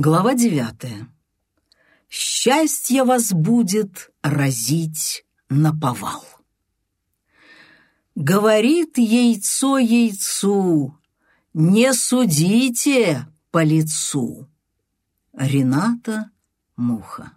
Глава девятая. «Счастье вас будет разить на повал». Говорит яйцо яйцу, не судите по лицу. Рената Муха.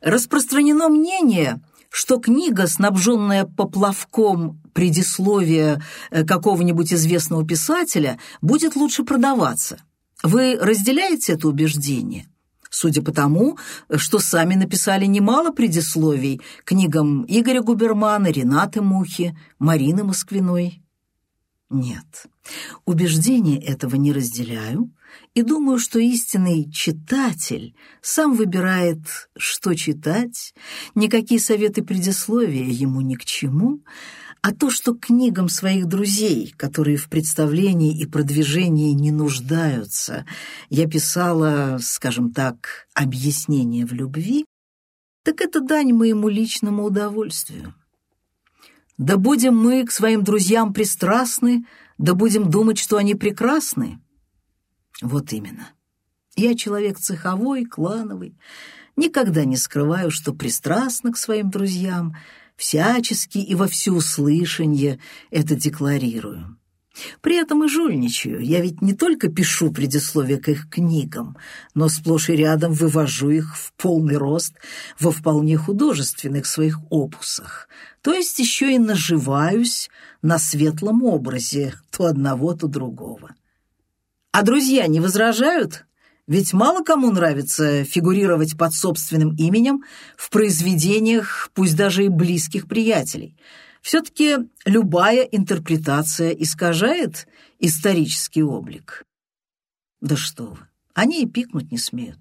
Распространено мнение, что книга, снабженная поплавком предисловия э, какого-нибудь известного писателя, будет лучше продаваться – вы разделяете это убеждение? Судя по тому, что сами написали немало предисловий книгам Игоря Губермана, Ренаты Мухи, Марины Москвиной. Нет, убеждения этого не разделяю и думаю, что истинный читатель сам выбирает, что читать, никакие советы предисловия ему ни к чему, а то, что книгам своих друзей, которые в представлении и продвижении не нуждаются, я писала, скажем так, объяснение в любви, так это дань моему личному удовольствию. Да будем мы к своим друзьям пристрастны, да будем думать, что они прекрасны. Вот именно. Я человек цеховой, клановый, никогда не скрываю, что пристрастна к своим друзьям — всячески и во всеуслышание это декларирую. При этом и жульничаю. Я ведь не только пишу предисловие к их книгам, но сплошь и рядом вывожу их в полный рост во вполне художественных своих опусах. То есть еще и наживаюсь на светлом образе то одного, то другого. А друзья не возражают? Ведь мало кому нравится фигурировать под собственным именем в произведениях, пусть даже и близких приятелей. Все-таки любая интерпретация искажает исторический облик. Да что вы, они и пикнуть не смеют.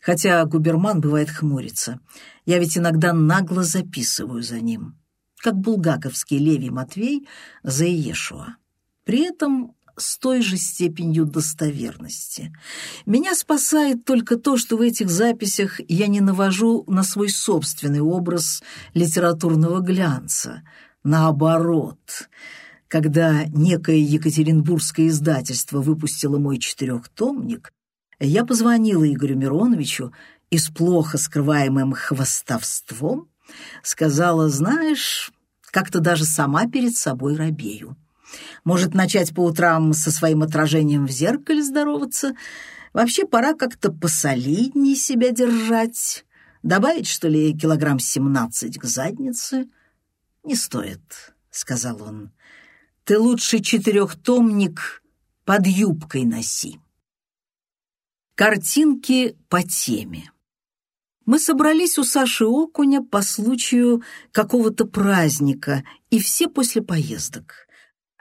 Хотя губерман бывает хмурится. Я ведь иногда нагло записываю за ним, как булгаковский Левий Матвей за Иешуа. При этом с той же степенью достоверности. Меня спасает только то, что в этих записях я не навожу на свой собственный образ литературного глянца. Наоборот, когда некое екатеринбургское издательство выпустило мой четырехтомник, я позвонила Игорю Мироновичу и с плохо скрываемым хвостовством сказала, знаешь, как-то даже сама перед собой робею. Может, начать по утрам со своим отражением в зеркале здороваться? Вообще пора как-то посолиднее себя держать. Добавить, что ли, килограмм семнадцать к заднице? Не стоит, — сказал он. Ты лучше четырехтомник под юбкой носи. Картинки по теме. Мы собрались у Саши Окуня по случаю какого-то праздника, и все после поездок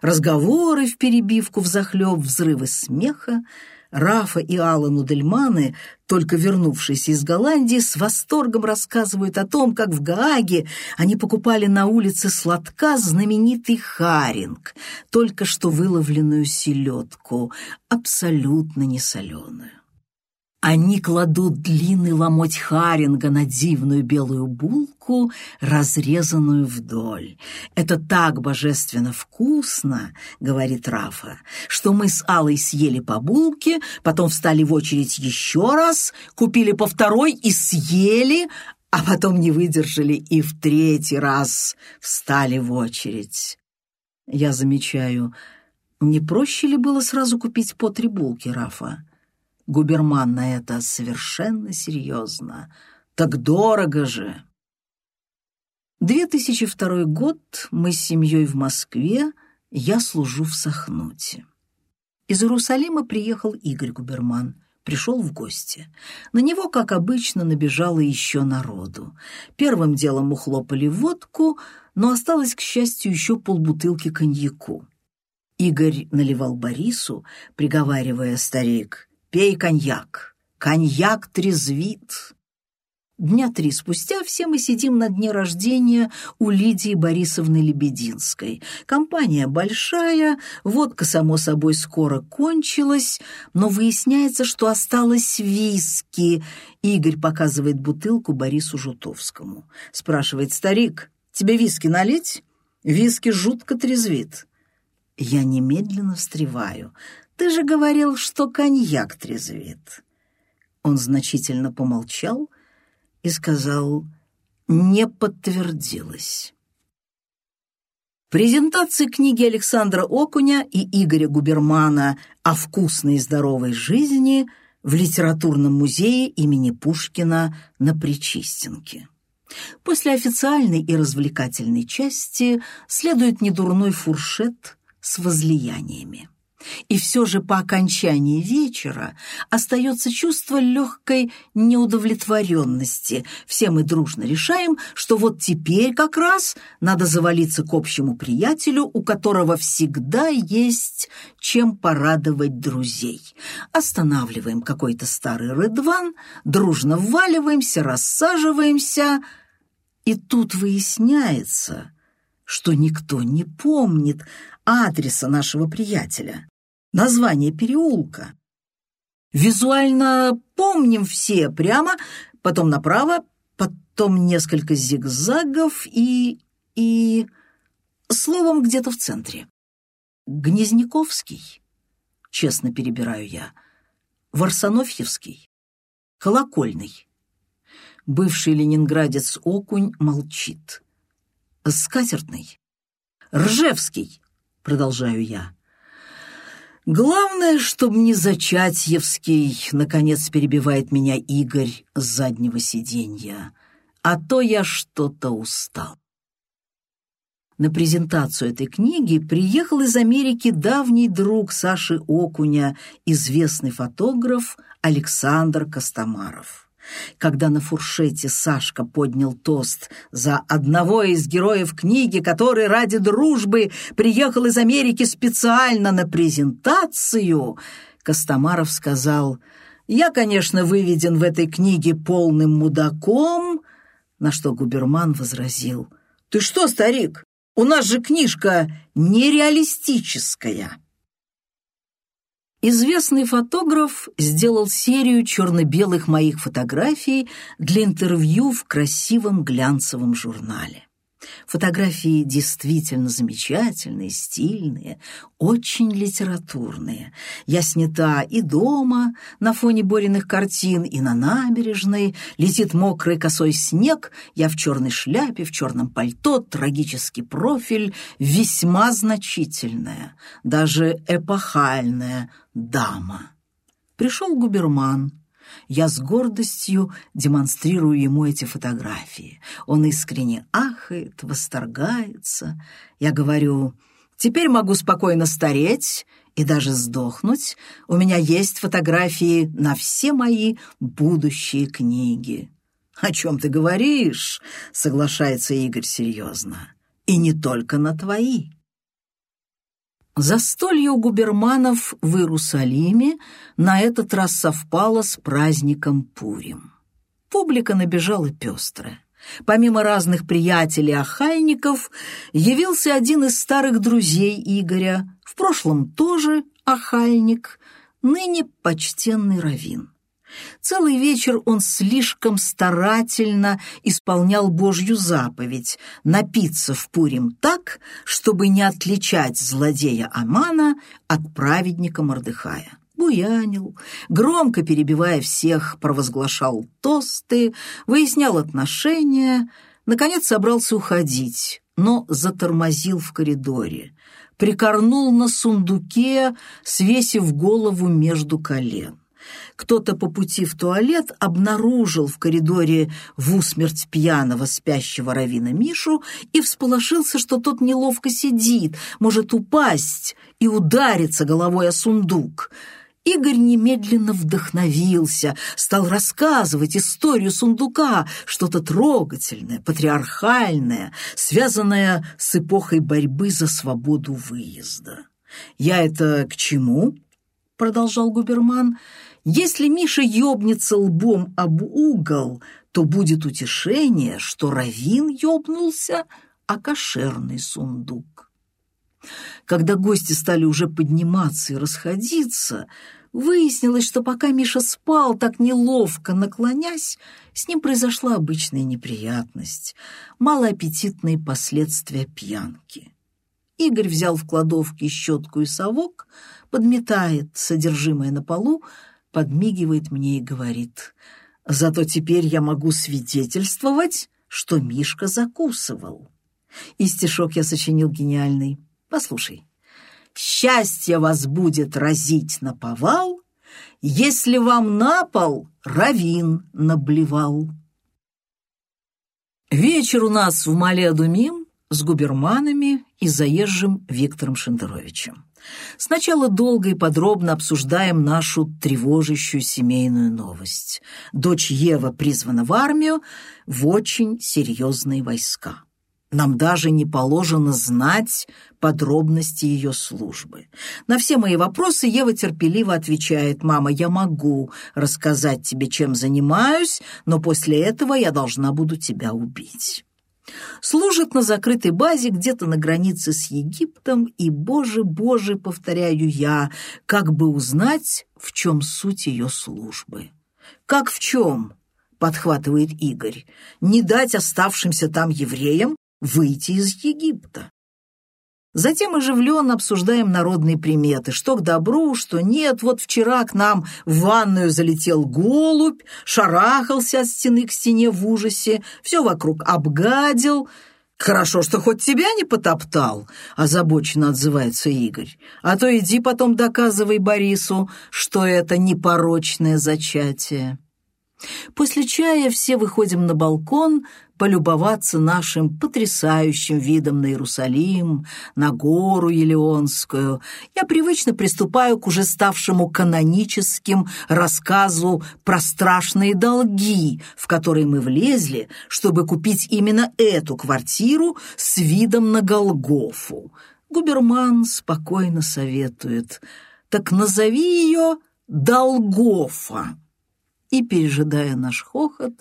разговоры в перебивку взахлеб, взрывы смеха. Рафа и Аллан Удельманы, только вернувшиеся из Голландии, с восторгом рассказывают о том, как в Гааге они покупали на улице сладка знаменитый харинг, только что выловленную селедку, абсолютно несоленую. Они кладут длинный ломоть харинга на дивную белую булку, разрезанную вдоль. «Это так божественно вкусно», — говорит Рафа, «что мы с Алой съели по булке, потом встали в очередь еще раз, купили по второй и съели, а потом не выдержали и в третий раз встали в очередь». Я замечаю, не проще ли было сразу купить по три булки, Рафа? Губерман на это совершенно серьезно. Так дорого же. 2002 год, мы с семьей в Москве, я служу в Сахнуте. Из Иерусалима приехал Игорь Губерман, пришел в гости. На него, как обычно, набежало еще народу. Первым делом ухлопали водку, но осталось, к счастью, еще полбутылки коньяку. Игорь наливал Борису, приговаривая старик, Пей коньяк. Коньяк трезвит. Дня три спустя все мы сидим на дне рождения у Лидии Борисовны Лебединской. Компания большая, водка, само собой, скоро кончилась, но выясняется, что осталось виски. Игорь показывает бутылку Борису Жутовскому. Спрашивает старик, тебе виски налить? Виски жутко трезвит. Я немедленно встреваю. Ты же говорил, что коньяк трезвит». Он значительно помолчал и сказал «не подтвердилось». Презентации книги Александра Окуня и Игоря Губермана о вкусной и здоровой жизни в литературном музее имени Пушкина на Причистенке. После официальной и развлекательной части следует недурной фуршет с возлияниями. И все же по окончании вечера остается чувство легкой неудовлетворенности. Все мы дружно решаем, что вот теперь как раз надо завалиться к общему приятелю, у которого всегда есть чем порадовать друзей. Останавливаем какой-то старый рыдван, дружно вваливаемся, рассаживаемся, и тут выясняется, что никто не помнит адреса нашего приятеля название переулка. Визуально помним все прямо, потом направо, потом несколько зигзагов и... и... словом, где-то в центре. Гнезняковский, честно перебираю я, Варсонофьевский, Колокольный. Бывший ленинградец Окунь молчит. Скатертный. Ржевский, продолжаю я. Главное, чтобы не Зачатьевский, наконец перебивает меня Игорь с заднего сиденья, а то я что-то устал. На презентацию этой книги приехал из Америки давний друг Саши Окуня, известный фотограф Александр Костомаров. Когда на фуршете Сашка поднял тост за одного из героев книги, который ради дружбы приехал из Америки специально на презентацию, Костомаров сказал, «Я, конечно, выведен в этой книге полным мудаком», на что Губерман возразил, «Ты что, старик, у нас же книжка нереалистическая». Известный фотограф сделал серию черно-белых моих фотографий для интервью в красивом глянцевом журнале. Фотографии действительно замечательные, стильные, очень литературные. Я снята и дома, на фоне Бориных картин, и на набережной. Летит мокрый косой снег, я в черной шляпе, в черном пальто, трагический профиль, весьма значительная, даже эпохальная дама. Пришел губерман, я с гордостью демонстрирую ему эти фотографии. Он искренне ахает, восторгается. Я говорю, теперь могу спокойно стареть и даже сдохнуть. У меня есть фотографии на все мои будущие книги. «О чем ты говоришь?» — соглашается Игорь серьезно. «И не только на твои». Застолье у губерманов в Иерусалиме на этот раз совпало с праздником Пурим. Публика набежала пестрая. Помимо разных приятелей-охальников, явился один из старых друзей Игоря, в прошлом тоже охальник, ныне почтенный раввин. Целый вечер он слишком старательно исполнял Божью заповедь напиться в Пурим так, чтобы не отличать злодея Амана от праведника Мордыхая. Буянил, громко перебивая всех, провозглашал тосты, выяснял отношения, наконец собрался уходить, но затормозил в коридоре, прикорнул на сундуке, свесив голову между колен. Кто-то по пути в туалет обнаружил в коридоре в усмерть пьяного спящего Равина Мишу и всполошился, что тот неловко сидит, может упасть и удариться головой о сундук. Игорь немедленно вдохновился, стал рассказывать историю сундука, что-то трогательное, патриархальное, связанное с эпохой борьбы за свободу выезда. «Я это к чему?» — продолжал губерман. Если Миша ёбнется лбом об угол, то будет утешение, что Равин ёбнулся, а кошерный сундук. Когда гости стали уже подниматься и расходиться, выяснилось, что пока Миша спал, так неловко наклонясь, с ним произошла обычная неприятность, малоаппетитные последствия пьянки. Игорь взял в кладовке щетку и совок, подметает содержимое на полу, подмигивает мне и говорит, «Зато теперь я могу свидетельствовать, что Мишка закусывал». И стишок я сочинил гениальный. Послушай. «Счастье вас будет разить на повал, если вам на пол равин наблевал». Вечер у нас в Мале-Адумим с губерманами и заезжим Виктором Шендеровичем. Сначала долго и подробно обсуждаем нашу тревожащую семейную новость. Дочь Ева призвана в армию в очень серьезные войска. Нам даже не положено знать подробности ее службы. На все мои вопросы Ева терпеливо отвечает, «Мама, я могу рассказать тебе, чем занимаюсь, но после этого я должна буду тебя убить». Служит на закрытой базе где-то на границе с Египтом, и, боже, боже, повторяю я, как бы узнать, в чем суть ее службы. «Как в чем?» — подхватывает Игорь. «Не дать оставшимся там евреям выйти из Египта. Затем оживленно обсуждаем народные приметы, что к добру, что нет. Вот вчера к нам в ванную залетел голубь, шарахался от стены к стене в ужасе, все вокруг обгадил. «Хорошо, что хоть тебя не потоптал», — озабоченно отзывается Игорь. «А то иди потом доказывай Борису, что это непорочное зачатие». После чая все выходим на балкон полюбоваться нашим потрясающим видом на Иерусалим, на гору Елеонскую. Я привычно приступаю к уже ставшему каноническим рассказу про страшные долги, в которые мы влезли, чтобы купить именно эту квартиру с видом на Голгофу. Губерман спокойно советует, так назови ее Долгофа и, пережидая наш хохот,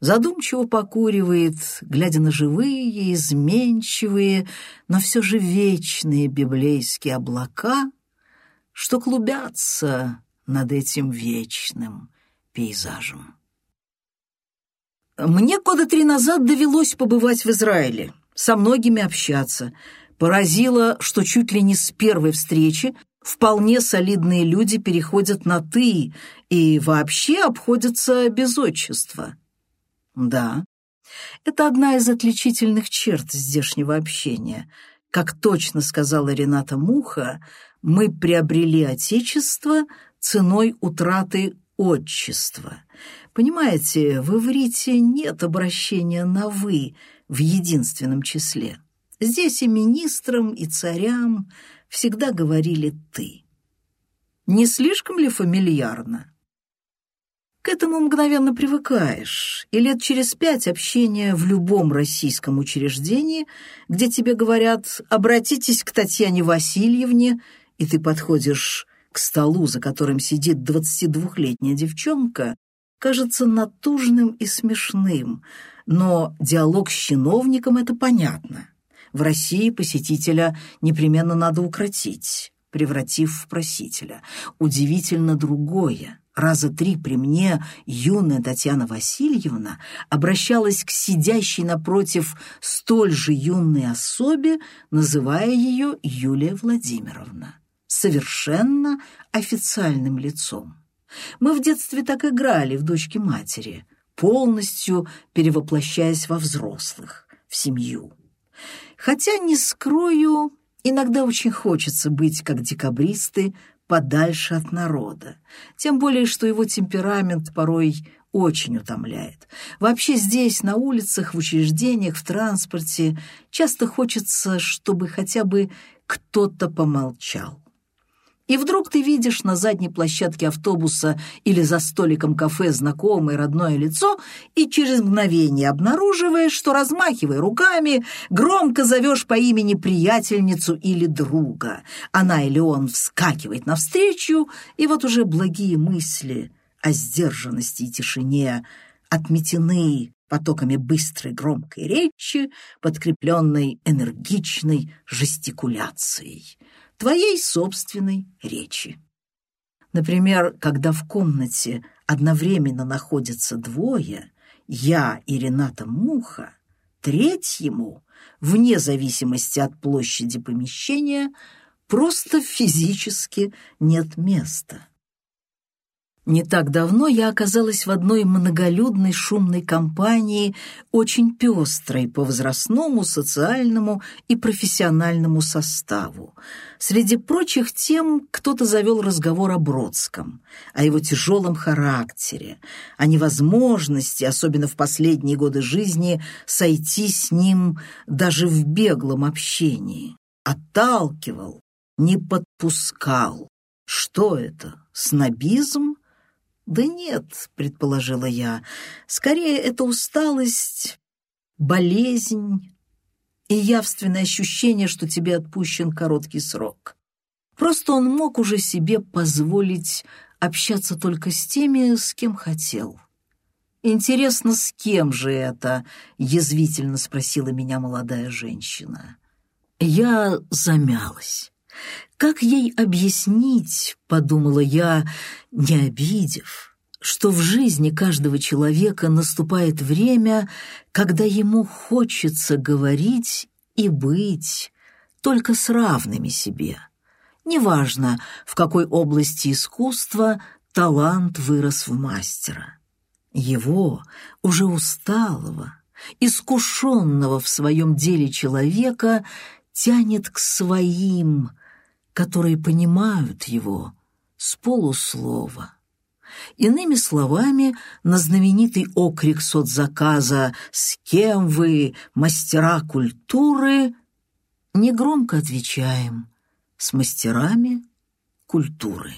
задумчиво покуривает, глядя на живые, изменчивые, но все же вечные библейские облака, что клубятся над этим вечным пейзажем. Мне года три назад довелось побывать в Израиле, со многими общаться. Поразило, что чуть ли не с первой встречи вполне солидные люди переходят на «ты» и вообще обходятся без отчества. Да, это одна из отличительных черт здешнего общения. Как точно сказала Рената Муха, мы приобрели отечество ценой утраты отчества. Понимаете, в иврите нет обращения на «вы» в единственном числе. Здесь и министрам, и царям всегда говорили «ты». Не слишком ли фамильярно? К этому мгновенно привыкаешь, и лет через пять общения в любом российском учреждении, где тебе говорят «обратитесь к Татьяне Васильевне», и ты подходишь к столу, за которым сидит 22-летняя девчонка, кажется натужным и смешным, но диалог с чиновником — это понятно. В России посетителя непременно надо укротить, превратив в просителя. Удивительно другое. Раза три при мне юная Татьяна Васильевна обращалась к сидящей напротив столь же юной особе, называя ее Юлия Владимировна, совершенно официальным лицом. Мы в детстве так играли в дочки матери, полностью перевоплощаясь во взрослых, в семью. Хотя, не скрою, иногда очень хочется быть, как декабристы, подальше от народа. Тем более, что его темперамент порой очень утомляет. Вообще здесь, на улицах, в учреждениях, в транспорте, часто хочется, чтобы хотя бы кто-то помолчал. И вдруг ты видишь на задней площадке автобуса или за столиком кафе знакомое родное лицо и через мгновение обнаруживаешь, что, размахивая руками, громко зовешь по имени приятельницу или друга. Она или он вскакивает навстречу, и вот уже благие мысли о сдержанности и тишине отметены потоками быстрой громкой речи, подкрепленной энергичной жестикуляцией твоей собственной речи. Например, когда в комнате одновременно находятся двое, я и Рената Муха, третьему, вне зависимости от площади помещения, просто физически нет места. Не так давно я оказалась в одной многолюдной шумной компании, очень пестрой по возрастному, социальному и профессиональному составу. Среди прочих тем кто-то завел разговор о Бродском, о его тяжелом характере, о невозможности, особенно в последние годы жизни, сойти с ним даже в беглом общении. Отталкивал, не подпускал. Что это, снобизм? «Да нет», — предположила я, — «скорее это усталость, болезнь и явственное ощущение, что тебе отпущен короткий срок. Просто он мог уже себе позволить общаться только с теми, с кем хотел». «Интересно, с кем же это?» — язвительно спросила меня молодая женщина. Я замялась. Как ей объяснить, подумала я, не обидев, что в жизни каждого человека наступает время, когда ему хочется говорить и быть только с равными себе. Неважно, в какой области искусства талант вырос в мастера. Его, уже усталого, искушенного в своем деле человека, тянет к своим, которые понимают его с полуслова. Иными словами, на знаменитый окрик соцзаказа «С кем вы, мастера культуры?» негромко отвечаем «С мастерами культуры».